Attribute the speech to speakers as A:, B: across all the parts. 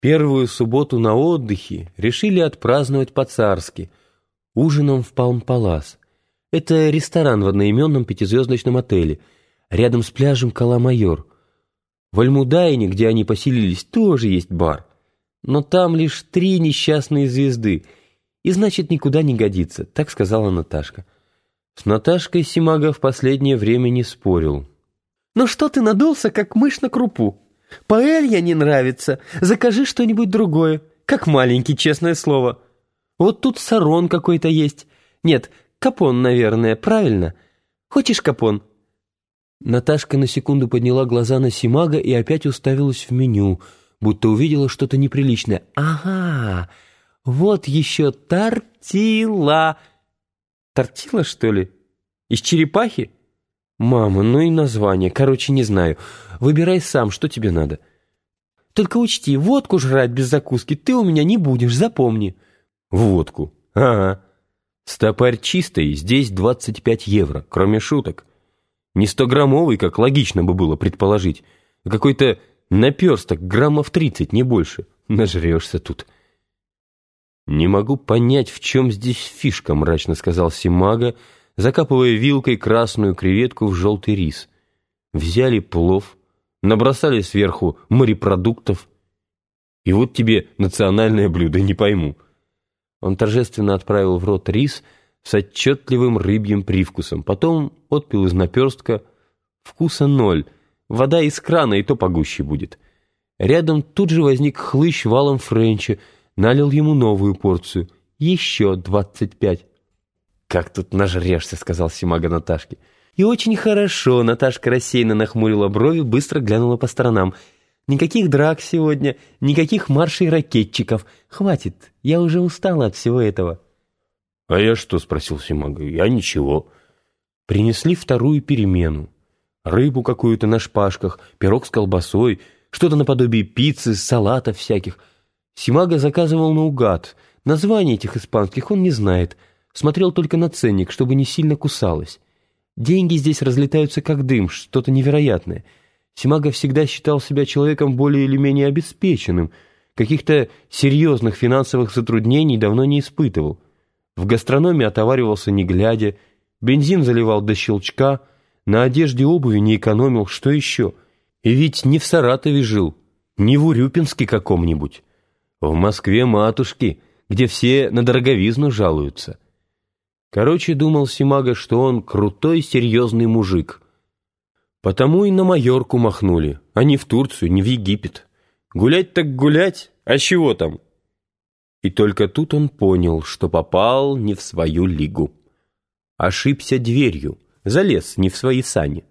A: Первую субботу на отдыхе решили отпраздновать по-царски, ужином в Палм-Палас. Это ресторан в одноименном пятизвездочном отеле, рядом с пляжем Каламайор. В Альмудайне, где они поселились, тоже есть бар. Но там лишь три несчастные звезды, и значит никуда не годится, так сказала Наташка. С Наташкой Симага в последнее время не спорил.
B: «Ну что ты надулся, как мышь на крупу?» Паэлья не нравится. Закажи что-нибудь другое. Как маленький, честное слово. Вот тут сарон какой-то есть. Нет, капон, наверное, правильно? Хочешь капон?»
A: Наташка на секунду подняла глаза на Симага и опять уставилась в меню, будто увидела что-то неприличное. «Ага, вот еще тортила!» «Тортила, что ли? Из черепахи?» «Мама, ну и название. Короче, не знаю. Выбирай сам, что тебе надо».
B: «Только учти, водку жрать без закуски ты у меня не будешь, запомни».
A: «Водку? Ага. Стопарь чистый, здесь 25 евро, кроме шуток. Не стограммовый, как логично бы было предположить, а какой-то наперсток, граммов 30, не больше. Нажрешься тут». «Не могу понять, в чем здесь фишка», — мрачно сказал Симага, — закапывая вилкой красную креветку в желтый рис. Взяли плов, набросали сверху морепродуктов. И вот тебе национальное блюдо, не пойму. Он торжественно отправил в рот рис с отчетливым рыбьим привкусом. Потом отпил из наперстка. Вкуса ноль. Вода из крана и то погуще будет. Рядом тут же возник хлыщ валом френча, налил ему новую порцию. Еще двадцать пять. «Как тут нажрешься», — сказал Симага Наташке. «И очень хорошо», — Наташка рассеянно нахмурила брови, быстро глянула по сторонам. «Никаких драк сегодня, никаких маршей ракетчиков. Хватит, я уже устала от всего этого».
C: «А я что?» — спросил Симага. «Я ничего».
A: Принесли вторую перемену. Рыбу какую-то на шпажках, пирог с колбасой, что-то наподобие пиццы, салатов всяких. Симага заказывал наугад. Названий этих испанских он не знает — Смотрел только на ценник, чтобы не сильно кусалось. Деньги здесь разлетаются как дым, что-то невероятное. Симага всегда считал себя человеком более или менее обеспеченным, каких-то серьезных финансовых затруднений давно не испытывал. В гастрономе отоваривался не глядя, бензин заливал до щелчка, на одежде обуви не экономил, что еще? И ведь не в Саратове жил, не в Урюпинске каком-нибудь. В Москве матушки, где все на дороговизну жалуются. Короче, думал Симага, что он крутой, серьезный мужик. Потому и на Майорку махнули, а не в Турцию, не в Египет. Гулять так гулять, а чего там? И только тут он понял, что попал не в свою лигу. Ошибся дверью, залез не в свои сани.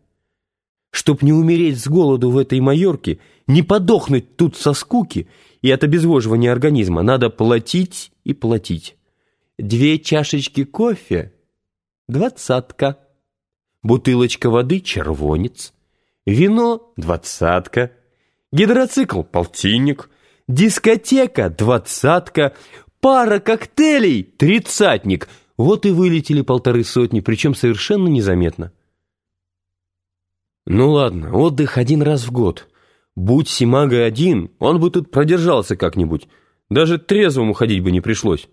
A: Чтоб не умереть с голоду в этой Майорке, не подохнуть тут со скуки и от обезвоживания организма, надо платить и платить. Две чашечки кофе — двадцатка. Бутылочка воды — червонец. Вино — двадцатка. Гидроцикл — полтинник. Дискотека — двадцатка. Пара коктейлей — тридцатник. Вот и вылетели полторы сотни, причем совершенно незаметно. Ну ладно, отдых один раз в год. Будь Симага один, он бы тут продержался как-нибудь. Даже трезвому ходить бы не пришлось.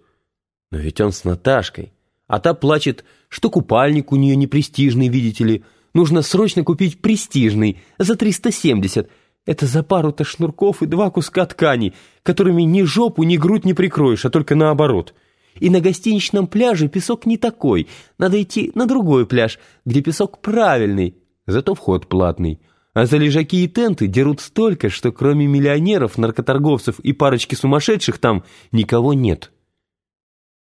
A: Но ведь он с Наташкой. А та плачет, что купальник у нее не престижный, видите ли. Нужно срочно купить престижный за 370. Это за пару-то шнурков и два куска ткани, которыми ни жопу, ни грудь не прикроешь, а только наоборот. И на гостиничном пляже песок не такой. Надо идти на другой пляж, где песок правильный, зато вход платный. А за лежаки и тенты дерут столько, что кроме миллионеров, наркоторговцев и парочки сумасшедших там никого нет.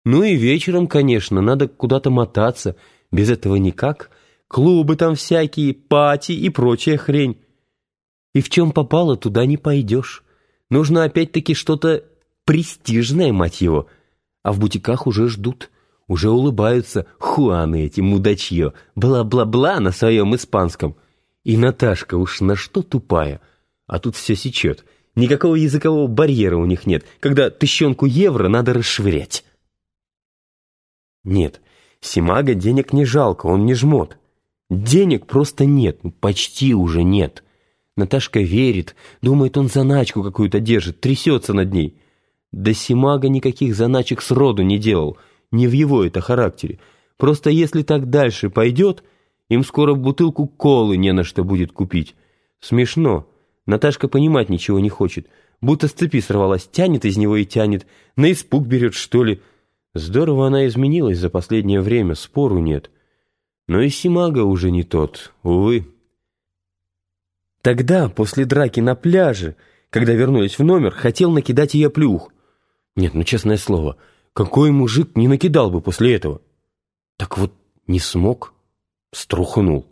A: Ну и вечером, конечно, надо куда-то мотаться. Без этого никак. Клубы там всякие, пати и прочая хрень. И в чем попало, туда не пойдешь. Нужно опять-таки что-то престижное, мать его. А в бутиках уже ждут. Уже улыбаются хуаны эти, мудачье. Бла-бла-бла на своем испанском. И Наташка уж на что тупая. А тут все сечет. Никакого языкового барьера у них нет, когда тыщенку евро надо расшвырять. Нет, Симага денег не жалко, он не жмот. Денег просто нет, ну, почти уже нет. Наташка верит, думает, он заначку какую-то держит, трясется над ней. Да Симага никаких заначек сроду не делал, не в его это характере. Просто если так дальше пойдет, им скоро бутылку колы не на что будет купить. Смешно. Наташка понимать ничего не хочет. Будто с цепи сорвалась, тянет из него и тянет. На испуг берет, что ли. Здорово она изменилась за последнее время, спору нет. Но и Симага уже не тот, увы. Тогда, после драки на пляже, когда вернулись в номер, хотел накидать ее плюх. Нет, ну честное слово, какой мужик не накидал бы после этого? Так вот, не смог, струхнул.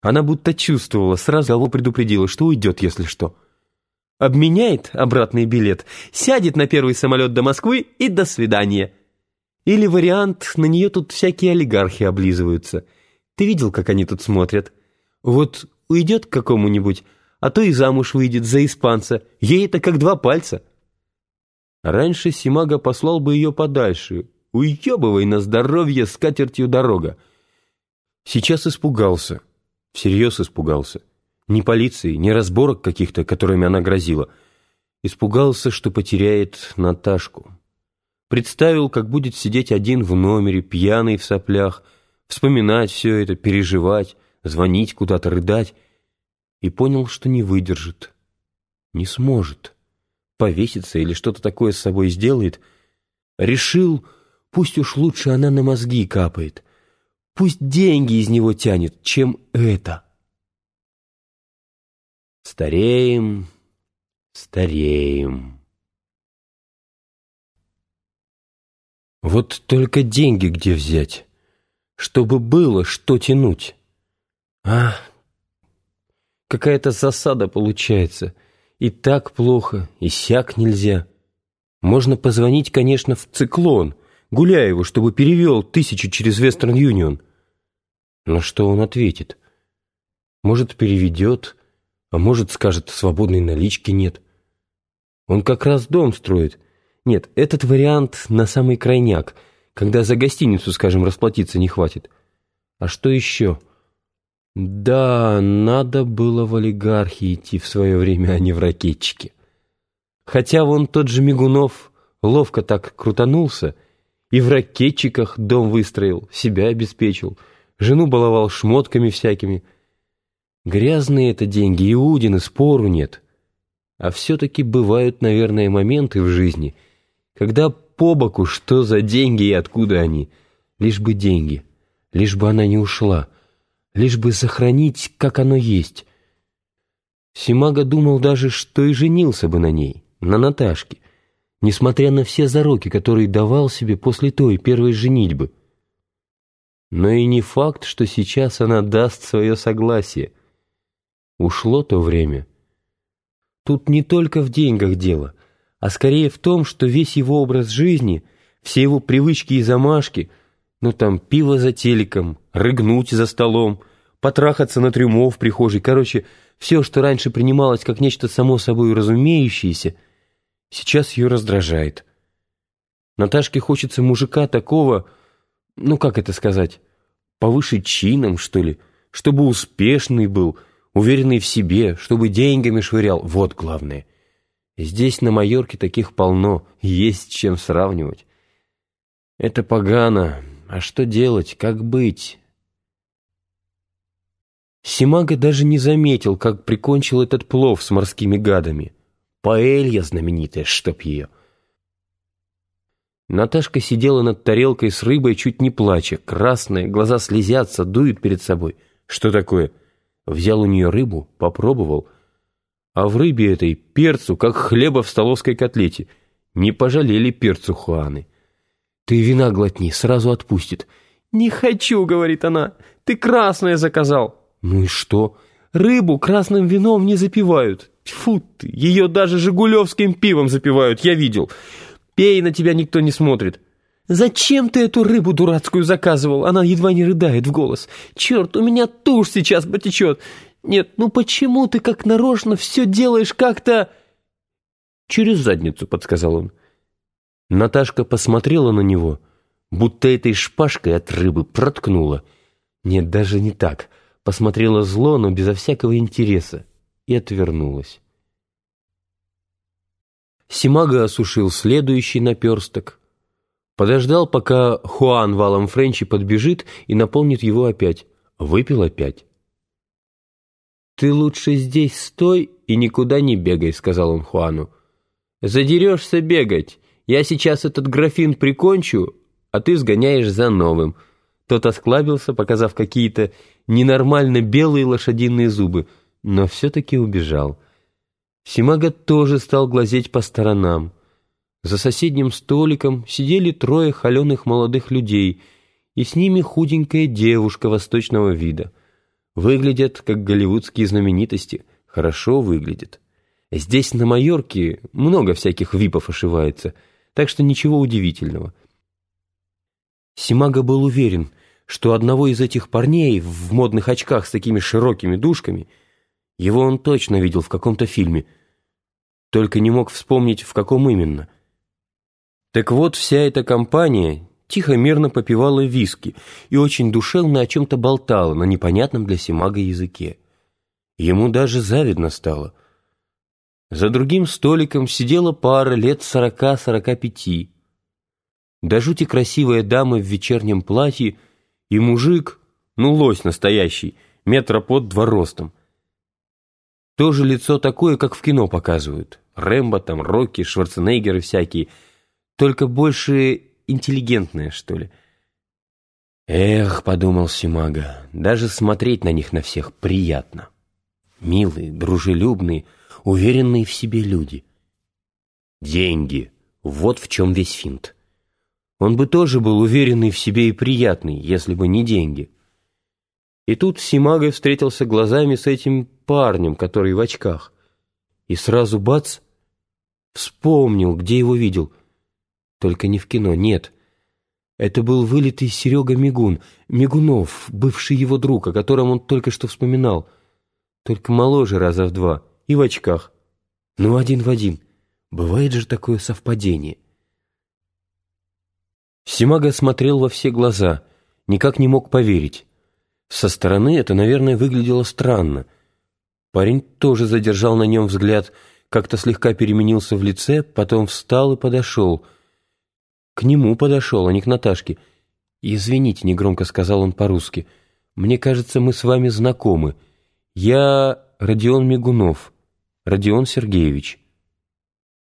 A: Она будто чувствовала, сразу его предупредила, что уйдет, если что. Обменяет обратный билет, сядет на первый самолет до Москвы и до свидания. Или вариант, на нее тут всякие олигархи облизываются. Ты видел, как они тут смотрят? Вот уйдет к какому-нибудь, а то и замуж выйдет за испанца. Ей это как два пальца. Раньше Симага послал бы ее подальше. Уебывай на здоровье с катертью дорога. Сейчас испугался. Всерьез испугался. Ни полиции, ни разборок каких-то, которыми она грозила. Испугался, что потеряет Наташку. Представил, как будет сидеть один в номере, пьяный в соплях, вспоминать все это, переживать, звонить куда-то, рыдать, и понял, что не выдержит, не сможет, повеситься или что-то такое с собой сделает, решил, пусть уж лучше она на мозги капает, пусть деньги из него тянет, чем это. Стареем, стареем. Вот только деньги где взять, чтобы было что тянуть. А, какая-то засада получается. И так плохо, и сяк нельзя. Можно позвонить, конечно, в «Циклон», Гуляеву, чтобы перевел тысячу через Вестерн Юнион. Но что он ответит? Может, переведет, а может, скажет, свободной налички нет. Он как раз дом строит. Нет, этот вариант на самый крайняк, когда за гостиницу, скажем, расплатиться не хватит. А что еще? — да, надо было в олигархи идти в свое время, а не в ракетчики. Хотя вон тот же Мигунов ловко так крутанулся и в ракетчиках дом выстроил, себя обеспечил, жену баловал шмотками всякими. Грязные это деньги, Иудины, спору нет. А все-таки бывают, наверное, моменты в жизни, когда по боку что за деньги и откуда они, лишь бы деньги, лишь бы она не ушла — лишь бы сохранить, как оно есть. Симага думал даже, что и женился бы на ней, на Наташке, несмотря на все зароки, которые давал себе после той первой женитьбы. Но и не факт, что сейчас она даст свое согласие. Ушло то время. Тут не только в деньгах дело, а скорее в том, что весь его образ жизни, все его привычки и замашки — ну там пиво за телеком, рыгнуть за столом, потрахаться на трюмо в прихожей. Короче, все, что раньше принималось как нечто само собой разумеющееся, сейчас ее раздражает. Наташке хочется мужика такого, ну как это сказать, повыше чином, что ли, чтобы успешный был, уверенный в себе, чтобы деньгами швырял. Вот главное. Здесь, на Майорке, таких полно, есть чем сравнивать. Это погано, а что делать, как быть? Симага даже не заметил, как прикончил этот плов с морскими гадами. Паэлья знаменитая, чтоб ее. Наташка сидела над тарелкой с рыбой, чуть не плача, красная, глаза слезятся, дуют перед собой. Что такое? Взял у нее рыбу, попробовал. А в рыбе этой перцу, как хлеба в столовской котлете. Не пожалели перцу Хуаны. «Ты вина глотни, сразу отпустит». «Не хочу», — говорит она, — «ты красное заказал». «Ну и что? Рыбу красным вином не запивают. Тьфу ты, ее даже жигулевским пивом запивают, я видел. Пей, на тебя никто не смотрит». «Зачем ты эту рыбу дурацкую заказывал?» Она едва не рыдает в голос. «Черт, у меня тушь сейчас потечет. Нет, ну почему ты как нарочно все делаешь как-то...» «Через задницу», — подсказал он. Наташка посмотрела на него, будто этой шпажкой от рыбы проткнула. Нет, даже не так. Посмотрела зло, но безо всякого интереса. и отвернулась. Симага осушил следующий наперсток, подождал, пока Хуан валом Френчи подбежит и наполнит его опять. Выпил опять. «Ты лучше здесь стой и никуда не бегай», — сказал он Хуану. «Задерешься бегать. Я сейчас этот графин прикончу, а ты сгоняешь за новым». Тот осклабился, показав какие-то ненормально белые лошадиные зубы, но все-таки убежал. Симага тоже стал глазеть по сторонам. За соседним столиком сидели трое холеных молодых людей, и с ними худенькая девушка восточного вида. Выглядят, как голливудские знаменитости, хорошо выглядят. Здесь, на Майорке, много всяких випов ошивается, так что ничего удивительного. Симага был уверен, что одного из этих парней в модных очках с такими широкими дужками, его он точно видел в каком-то фильме, только не мог вспомнить, в каком именно. Так вот, вся эта компания тихо-мирно попивала виски и очень душевно о чем-то болтала на непонятном для Симага языке. Ему даже завидно стало. За другим столиком сидела пара лет сорока-сорока пяти. До жути красивая дама в вечернем платье и мужик, ну лось настоящий, метра под два ростом. Тоже лицо такое, как в кино показывают. Рэмбо там, Рокки, Шварценеггеры всякие – только больше интеллигентная, что ли. Эх, подумал Симага, даже смотреть на них на всех приятно. Милые, дружелюбные, уверенные в себе люди. Деньги. Вот в чем весь финт. Он бы тоже был уверенный в себе и приятный, если бы не деньги. И тут Симага встретился глазами с этим парнем, который в очках. И сразу бац, вспомнил, где его видел — только не в кино, нет. Это был вылитый Серега Мигун, Мигунов, бывший его друг, о котором он только что вспоминал. Только моложе раза в два и в очках. Ну, один в один. Бывает же такое совпадение. Симага смотрел во все глаза, никак не мог поверить. Со стороны это, наверное, выглядело странно. Парень тоже задержал на нем взгляд, как-то слегка переменился в лице, потом встал и подошел — к нему подошел, а не к Наташке. «Извините», — негромко сказал он по-русски. «Мне кажется, мы с вами знакомы. Я Родион Мигунов, Родион Сергеевич».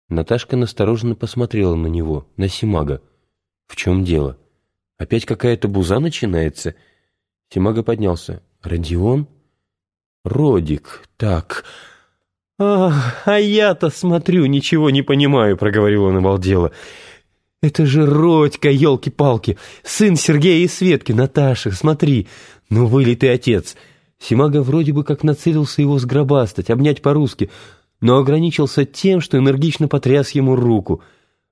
A: Наташка настороженно посмотрела на него, на Симага. «В чем дело? Опять какая-то буза начинается?» Симага поднялся. «Родион?» «Родик, так...» «Ах, а я-то смотрю, ничего не понимаю», — проговорил он обалдело. «Это же Родька, елки-палки! Сын Сергея и Светки, Наташа, смотри! Ну, вылитый отец!» Симага вроде бы как нацелился его сгробастать, обнять по-русски, но ограничился тем, что энергично потряс ему руку.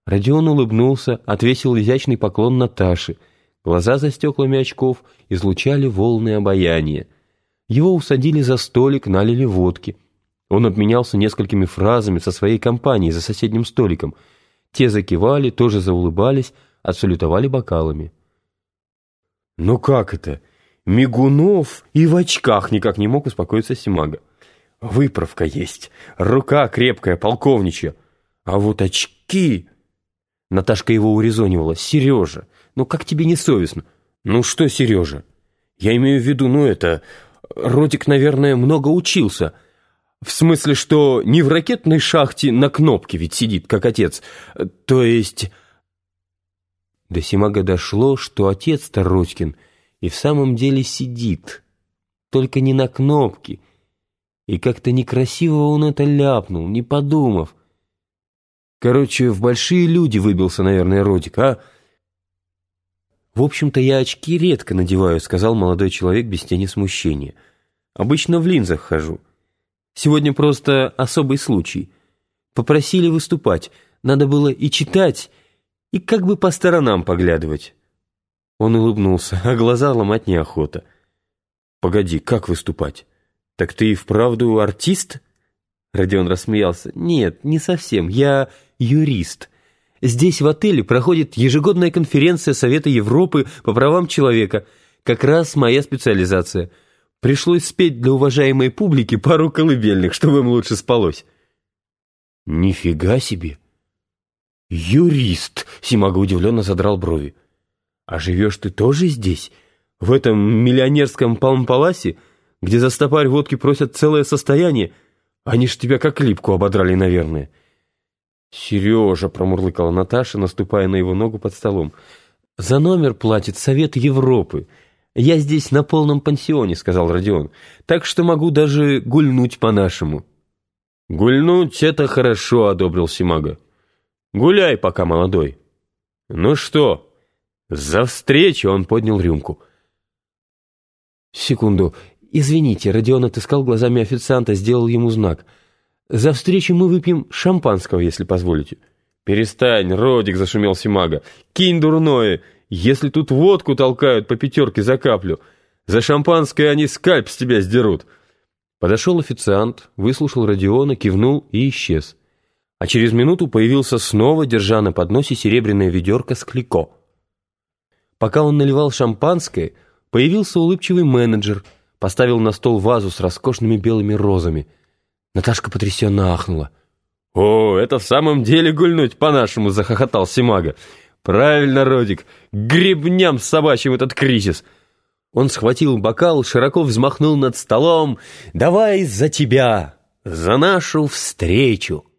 A: Родион улыбнулся, отвесил изящный поклон Наташе. Глаза за стеклами очков излучали волны обаяния. Его усадили за столик, налили водки. Он обменялся несколькими фразами со своей компанией за соседним столиком — те закивали, тоже заулыбались, отсалютовали бокалами. «Ну как это? Мигунов и в очках никак не мог успокоиться Симага. Выправка есть, рука крепкая, полковничья. А вот очки...» Наташка его урезонивала. «Сережа, ну как тебе не совестно?» «Ну что, Сережа? Я имею в виду, ну это... Родик, наверное, много учился». В смысле, что не в ракетной шахте на кнопке ведь сидит, как отец. То есть... До Симага дошло, что отец Тарочкин и в самом деле сидит. Только не на кнопке. И как-то некрасиво он это ляпнул, не подумав. Короче, в большие люди выбился, наверное, Родик, а... «В общем-то, я очки редко надеваю», — сказал молодой человек без тени смущения. «Обычно в линзах хожу». Сегодня просто особый случай. Попросили выступать. Надо было и читать, и как бы по сторонам поглядывать. Он улыбнулся, а глаза ломать неохота. «Погоди, как выступать? Так ты и вправду артист?» Родион рассмеялся. «Нет, не совсем. Я юрист. Здесь в отеле проходит ежегодная конференция Совета Европы по правам человека. Как раз моя специализация. Пришлось спеть для уважаемой публики пару колыбельных, чтобы им лучше спалось. Нифига себе! Юрист! Симага удивленно задрал брови. А живешь ты тоже здесь? В этом миллионерском палм-паласе, где за стопарь водки просят целое состояние? Они ж тебя как липку ободрали, наверное. Сережа, промурлыкала Наташа, наступая на его ногу под столом. За номер платит Совет Европы. «Я здесь на полном пансионе», — сказал Родион, «так что могу даже гульнуть по-нашему». «Гульнуть — это хорошо», — одобрил Симага. «Гуляй пока, молодой». «Ну что, за встречу!» — он поднял рюмку.
B: «Секунду. Извините, Родион отыскал глазами официанта, сделал ему знак. За встречу мы выпьем шампанского, если позволите».
A: «Перестань, Родик!» — зашумел Симага. «Кинь дурное! Если тут водку толкают по пятерке за каплю, за шампанское они скальп с тебя сдерут». Подошел официант, выслушал Родиона, кивнул и исчез. А через минуту появился снова, держа на подносе серебряное ведерко с клико. Пока он наливал шампанское, появился улыбчивый менеджер, поставил на стол вазу с роскошными белыми розами. Наташка потрясенно ахнула. «О, это в самом деле гульнуть по-нашему!» — захохотал Симага. «Правильно, Родик, гребням собачьим этот кризис!» Он схватил бокал, широко взмахнул над столом. «Давай за тебя, за нашу встречу!»